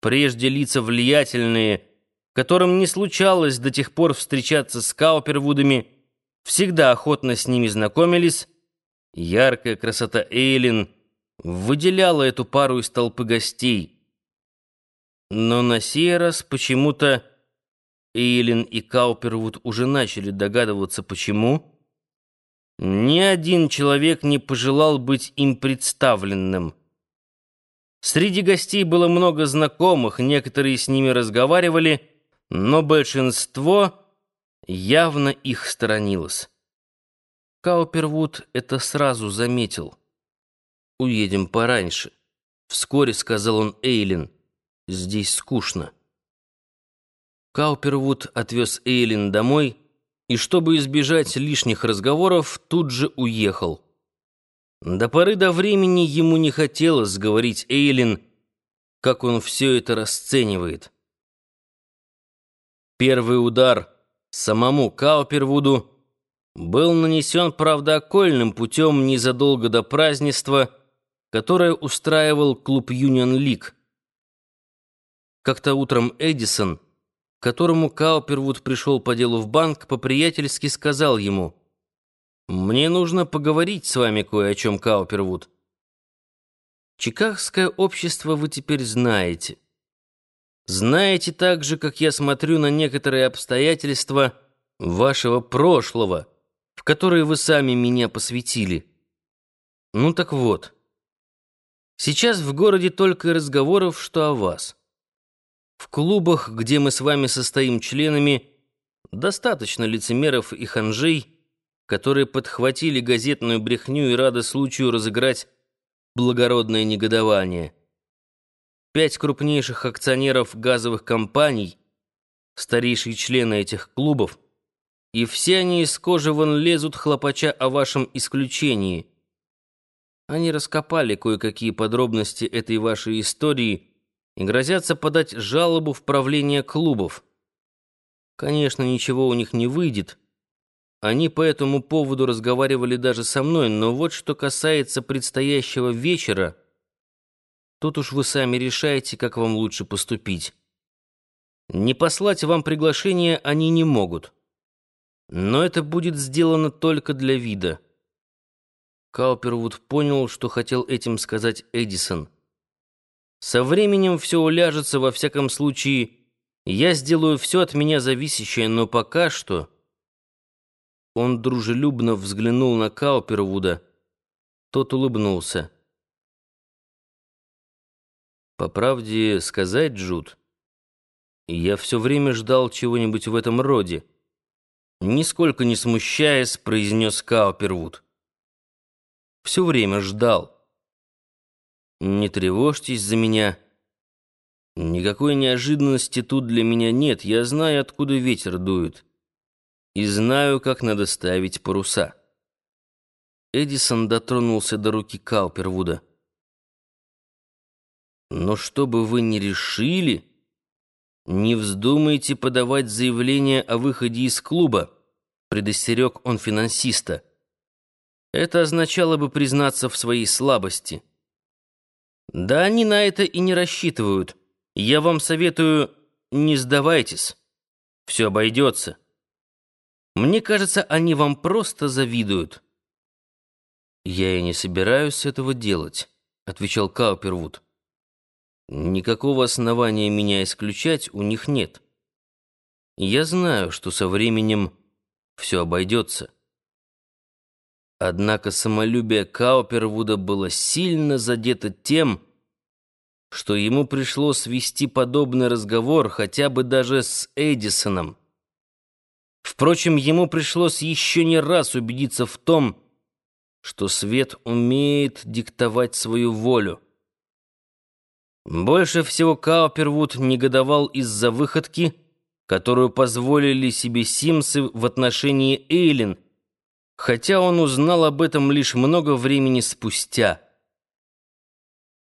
Прежде лица влиятельные, которым не случалось до тех пор встречаться с Каупервудами, всегда охотно с ними знакомились. Яркая красота Эйлин выделяла эту пару из толпы гостей. Но на сей раз почему-то Эйлин и Каупервуд уже начали догадываться, почему. Ни один человек не пожелал быть им представленным. Среди гостей было много знакомых, некоторые с ними разговаривали, но большинство явно их сторонилось. Каупервуд это сразу заметил. «Уедем пораньше», — вскоре сказал он Эйлин. «Здесь скучно». Каупервуд отвез Эйлин домой и, чтобы избежать лишних разговоров, тут же уехал. До поры до времени ему не хотелось говорить Эйлин, как он все это расценивает. Первый удар самому Каупервуду был нанесен, правда, окольным путем незадолго до празднества, которое устраивал клуб «Юнион Лиг». Как-то утром Эдисон, которому Каупервуд пришел по делу в банк, по-приятельски сказал ему, «Мне нужно поговорить с вами кое о чем, Каупервуд. Чикагское общество вы теперь знаете». Знаете так же, как я смотрю на некоторые обстоятельства вашего прошлого, в которые вы сами меня посвятили. Ну так вот. Сейчас в городе только и разговоров, что о вас. В клубах, где мы с вами состоим членами, достаточно лицемеров и ханжей, которые подхватили газетную брехню и рады случаю разыграть благородное негодование пять крупнейших акционеров газовых компаний, старейшие члены этих клубов, и все они из кожи вон лезут, хлопача о вашем исключении. Они раскопали кое-какие подробности этой вашей истории и грозятся подать жалобу в правление клубов. Конечно, ничего у них не выйдет. Они по этому поводу разговаривали даже со мной, но вот что касается предстоящего вечера — Тут уж вы сами решаете, как вам лучше поступить. Не послать вам приглашение они не могут. Но это будет сделано только для вида. Каупервуд понял, что хотел этим сказать Эдисон. Со временем все уляжется, во всяком случае, я сделаю все от меня зависящее, но пока что... Он дружелюбно взглянул на Каупервуда. Тот улыбнулся. По правде сказать, Джуд, я все время ждал чего-нибудь в этом роде. Нисколько не смущаясь, произнес Каупервуд. Все время ждал. Не тревожьтесь за меня. Никакой неожиданности тут для меня нет. Я знаю, откуда ветер дует. И знаю, как надо ставить паруса. Эдисон дотронулся до руки Каупервуда. Но что бы вы ни решили, не вздумайте подавать заявление о выходе из клуба, предостерег он финансиста. Это означало бы признаться в своей слабости. Да они на это и не рассчитывают. Я вам советую, не сдавайтесь. Все обойдется. Мне кажется, они вам просто завидуют. Я и не собираюсь этого делать, отвечал Каупервуд. Никакого основания меня исключать у них нет. Я знаю, что со временем все обойдется. Однако самолюбие Каупервуда было сильно задето тем, что ему пришлось вести подобный разговор хотя бы даже с Эдисоном. Впрочем, ему пришлось еще не раз убедиться в том, что свет умеет диктовать свою волю. Больше всего Каупервуд негодовал из-за выходки, которую позволили себе Симсы в отношении Эйлин, хотя он узнал об этом лишь много времени спустя.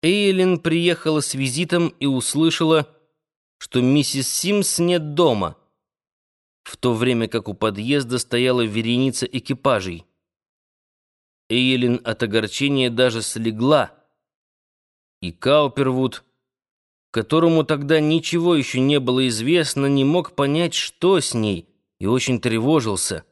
Эйлин приехала с визитом и услышала, что миссис Симс нет дома, в то время как у подъезда стояла вереница экипажей. Эйлин от огорчения даже слегла, и Каупервуд которому тогда ничего еще не было известно, не мог понять, что с ней, и очень тревожился.